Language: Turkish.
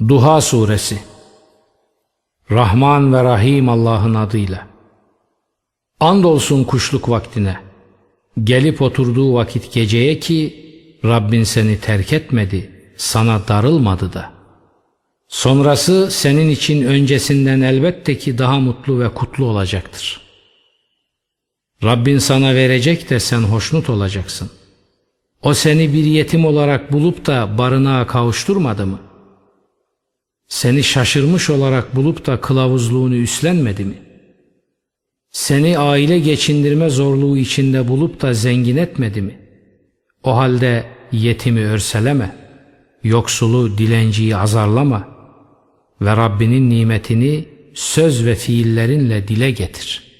Duha Suresi Rahman ve Rahim Allah'ın adıyla Andolsun kuşluk vaktine Gelip oturduğu vakit geceye ki Rabbin seni terk etmedi, sana darılmadı da. Sonrası senin için öncesinden elbette ki daha mutlu ve kutlu olacaktır. Rabbin sana verecek de sen hoşnut olacaksın. O seni bir yetim olarak bulup da barınağa kavuşturmadı mı? Seni şaşırmış olarak bulup da kılavuzluğunu üstlenmedi mi? Seni aile geçindirme zorluğu içinde bulup da zengin etmedi mi? O halde yetimi örseleme, yoksulu dilenciyi azarlama ve Rabbinin nimetini söz ve fiillerinle dile getir.''